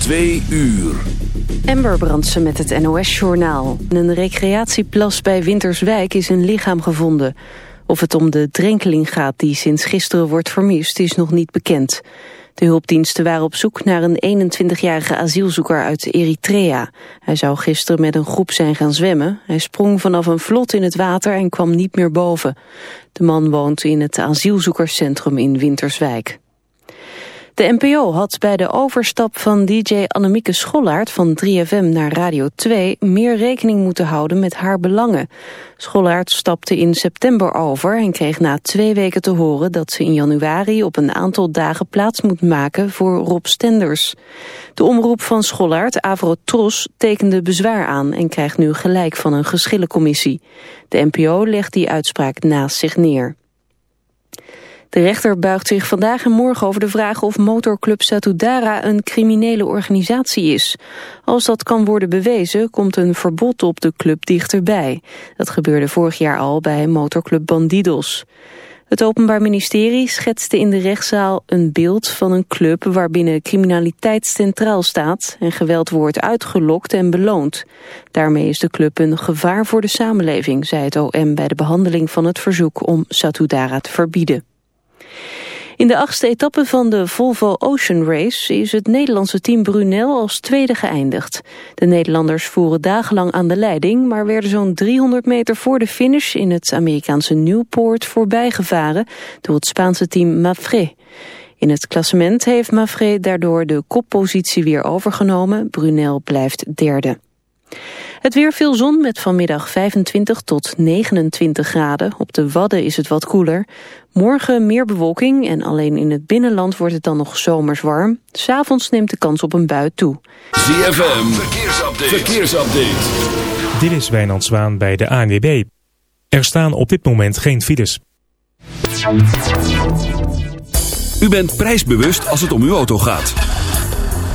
Twee uur. Ember Brandsen met het NOS-journaal. In een recreatieplas bij Winterswijk is een lichaam gevonden. Of het om de drenkeling gaat die sinds gisteren wordt vermist is nog niet bekend. De hulpdiensten waren op zoek naar een 21-jarige asielzoeker uit Eritrea. Hij zou gisteren met een groep zijn gaan zwemmen. Hij sprong vanaf een vlot in het water en kwam niet meer boven. De man woont in het asielzoekerscentrum in Winterswijk. De NPO had bij de overstap van DJ Annemieke Schollaert van 3FM naar Radio 2 meer rekening moeten houden met haar belangen. Schollaert stapte in september over en kreeg na twee weken te horen dat ze in januari op een aantal dagen plaats moet maken voor Rob Stenders. De omroep van Schollaert, Avro Tros, tekende bezwaar aan en krijgt nu gelijk van een geschillencommissie. De NPO legt die uitspraak naast zich neer. De rechter buigt zich vandaag en morgen over de vraag of motorclub Satudara een criminele organisatie is. Als dat kan worden bewezen, komt een verbod op de club dichterbij. Dat gebeurde vorig jaar al bij motorclub Bandidos. Het Openbaar Ministerie schetste in de rechtszaal een beeld van een club waarbinnen criminaliteit centraal staat en geweld wordt uitgelokt en beloond. Daarmee is de club een gevaar voor de samenleving, zei het OM bij de behandeling van het verzoek om Satudara te verbieden. In de achtste etappe van de Volvo Ocean Race is het Nederlandse team Brunel als tweede geëindigd. De Nederlanders voeren dagenlang aan de leiding, maar werden zo'n 300 meter voor de finish in het Amerikaanse Newport voorbijgevaren door het Spaanse team Mafre. In het klassement heeft Mafre daardoor de koppositie weer overgenomen. Brunel blijft derde. Het weer veel zon met vanmiddag 25 tot 29 graden. Op de Wadden is het wat koeler. Morgen meer bewolking en alleen in het binnenland wordt het dan nog zomers warm. S'avonds neemt de kans op een bui toe. ZFM, verkeersupdate. verkeersupdate. Dit is Wijnand Zwaan bij de ANWB. Er staan op dit moment geen files. U bent prijsbewust als het om uw auto gaat.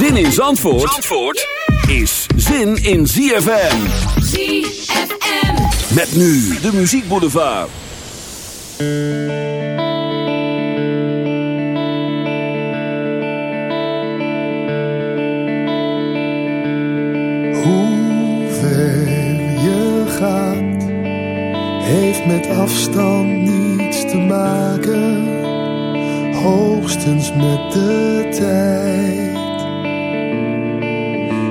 Zin in Zandvoort, Zandvoort is zin in ZFM. ZFM. Met nu de muziekboulevard. Hoe ver je gaat, heeft met afstand niets te maken, hoogstens met de tijd.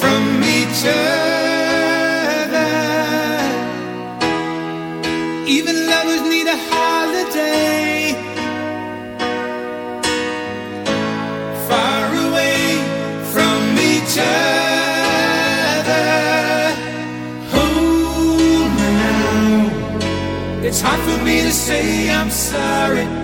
from each other. Even lovers need a holiday. Far away from each other. Oh, now. It's hard for me to say I'm sorry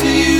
to you.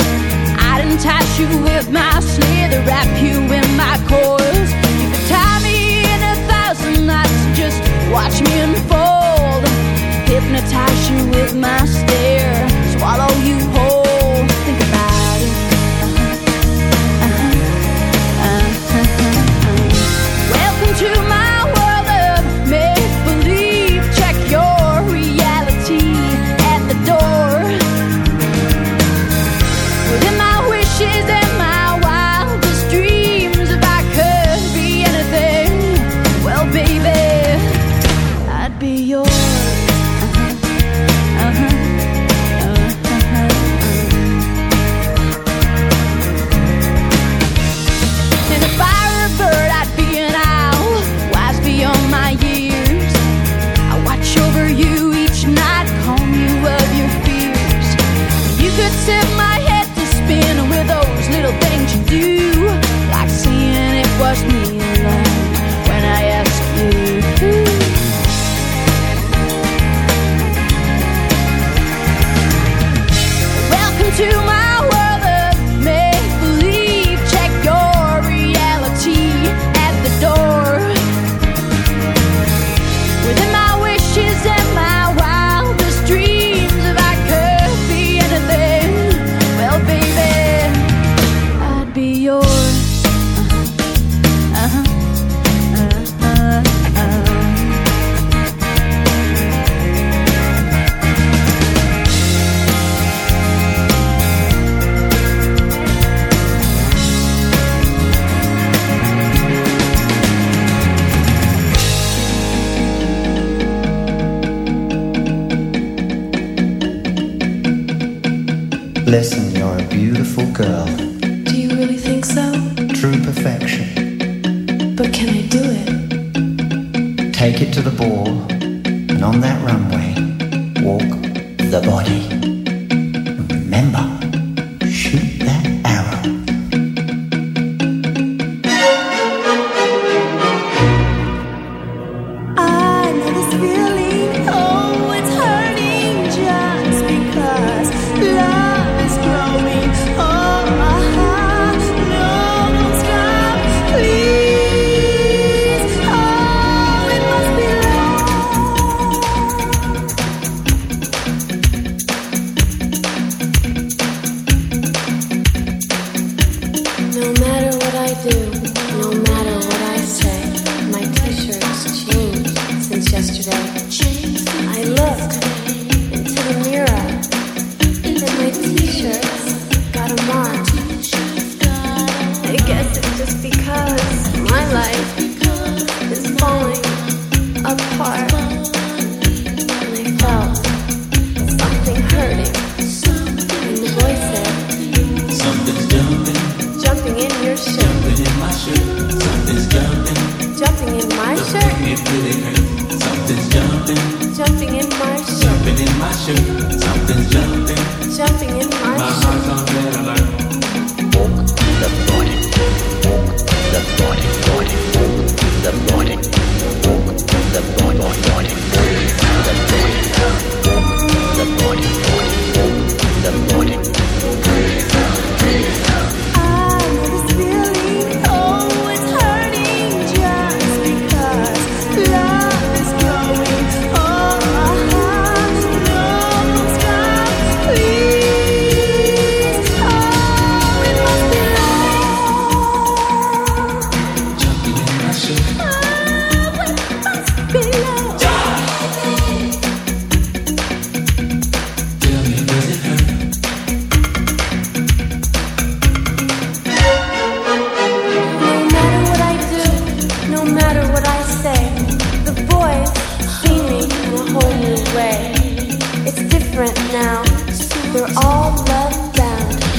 Attach you with my slither, wrap you in my coils. You could tie me in a thousand knots, just watch me unfold. Hypnotize you with my stare, swallow you whole. Think about it. Uh-huh, uh-huh, uh-huh. Welcome to my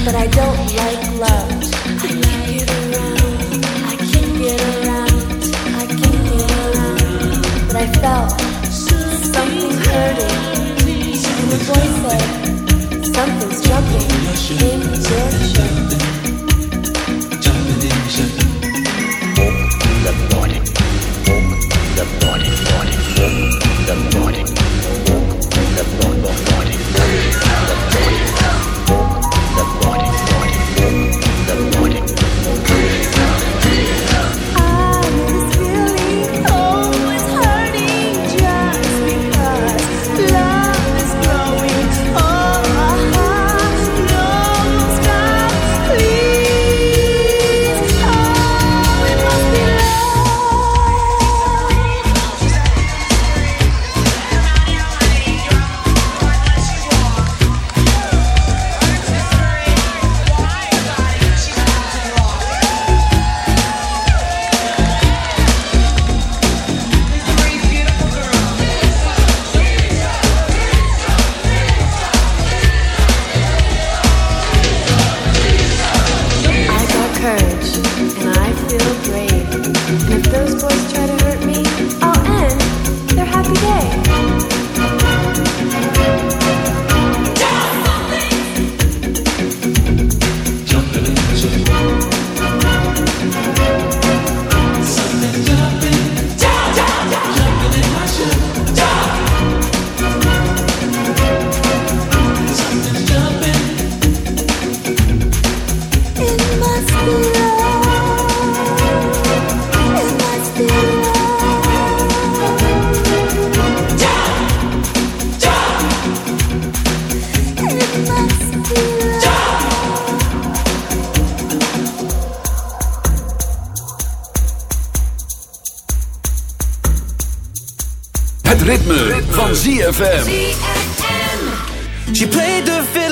but I don't like love. ZFM. She played the fiddle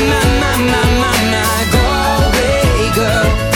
My, my, my, my, my, my, my Galway girl.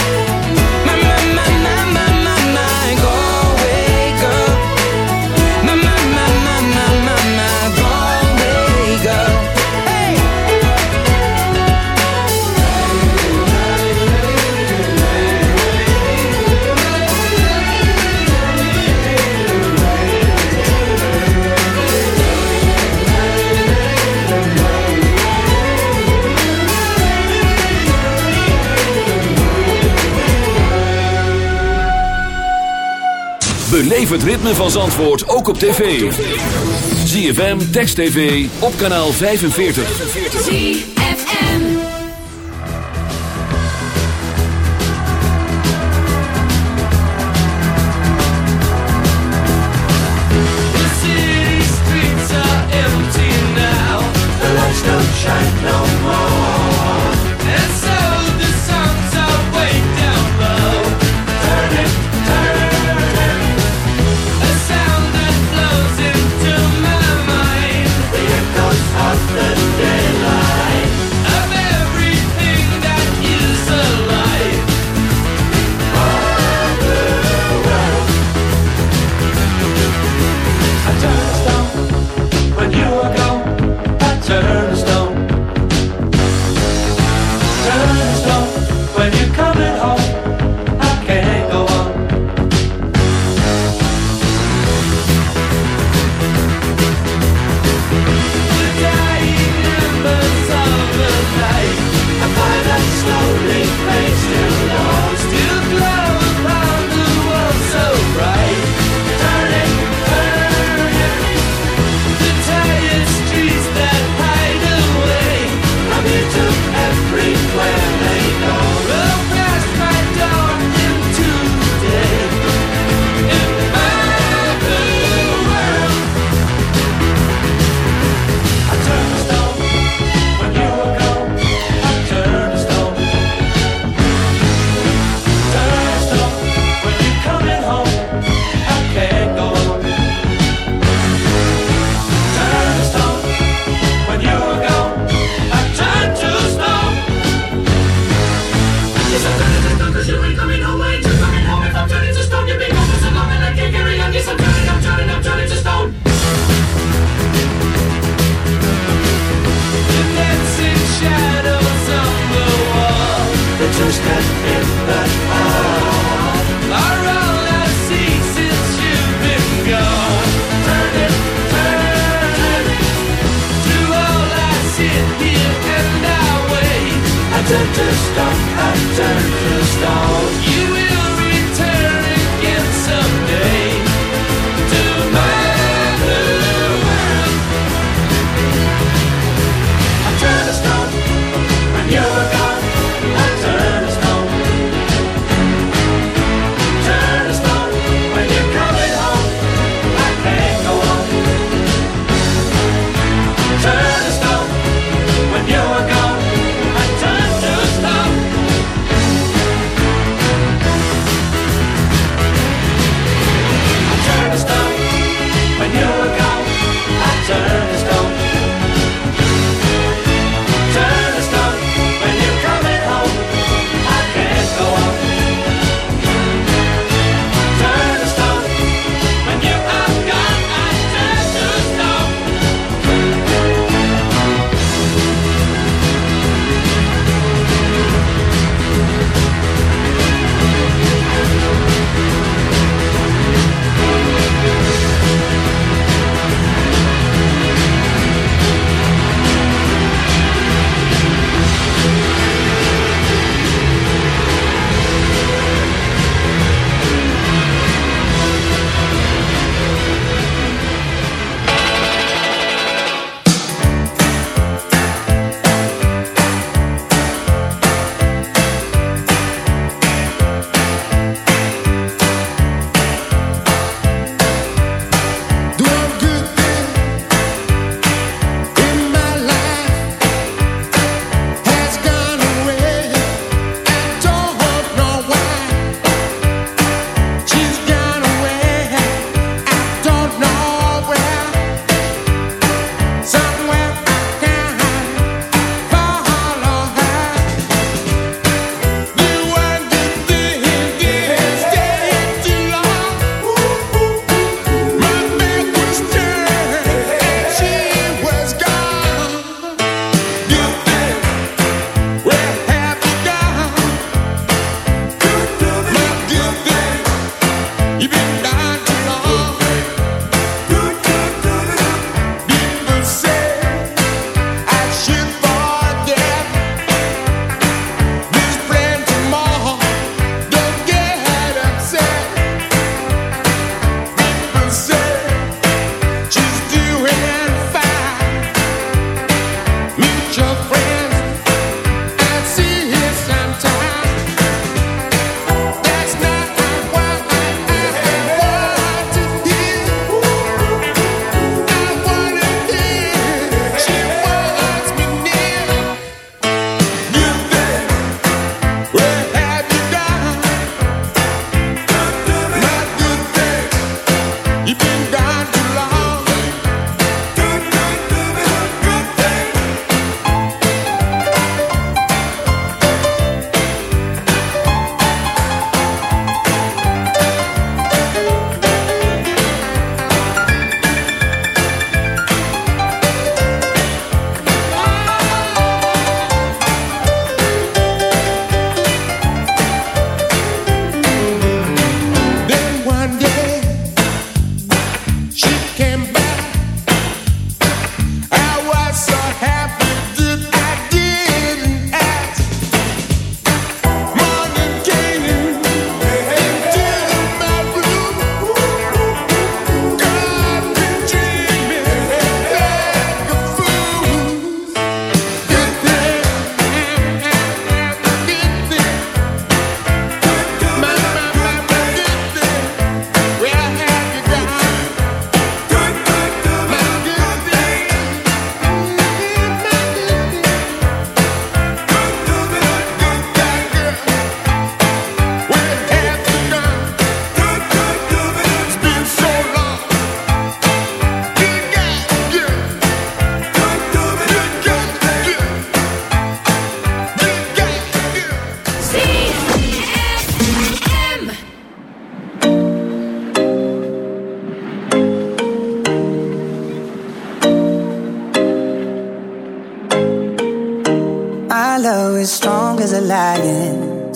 Beleef het ritme van Zandvoort ook op tv. ZFM, Text TV, op kanaal 45. ZFM. The city streets are empty now. The lights don't shine no more.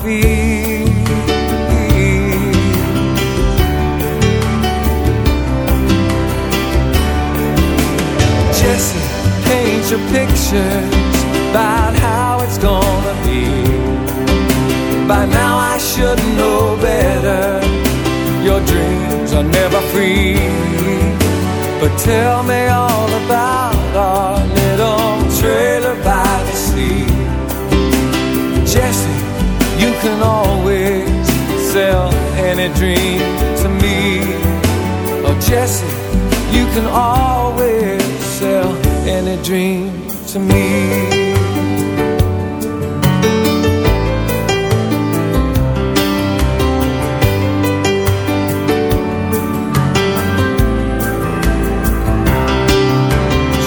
on feet. Jesse, paint your pictures about how it's gonna be. By now I should know better. Your dreams are never free. But tell me all about any dream to me. Oh, Jesse, you can always sell any dream to me.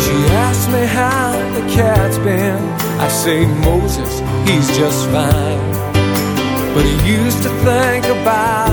She asked me how the cat's been. I say, Moses, he's just fine. But he used to think about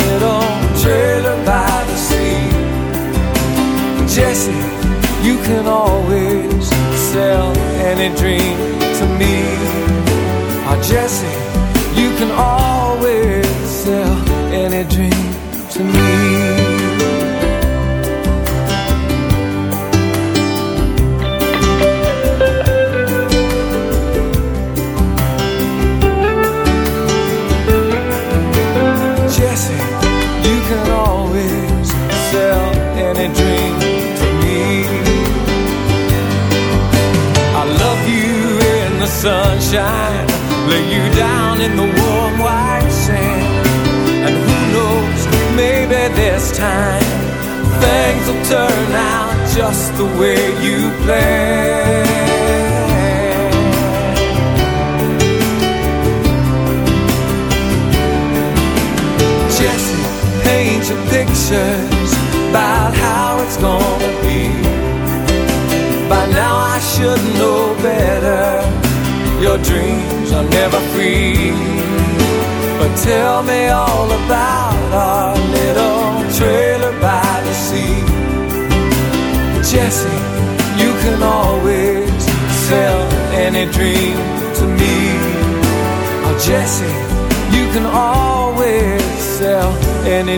You can always sell any dream to me.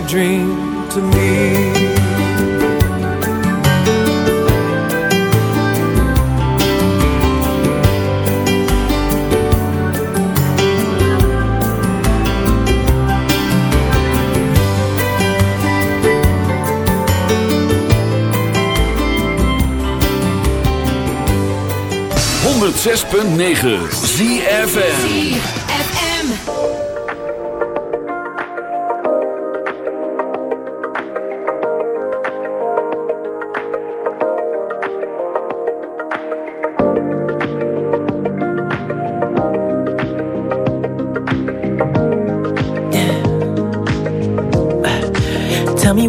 Dream to me. Honderd zes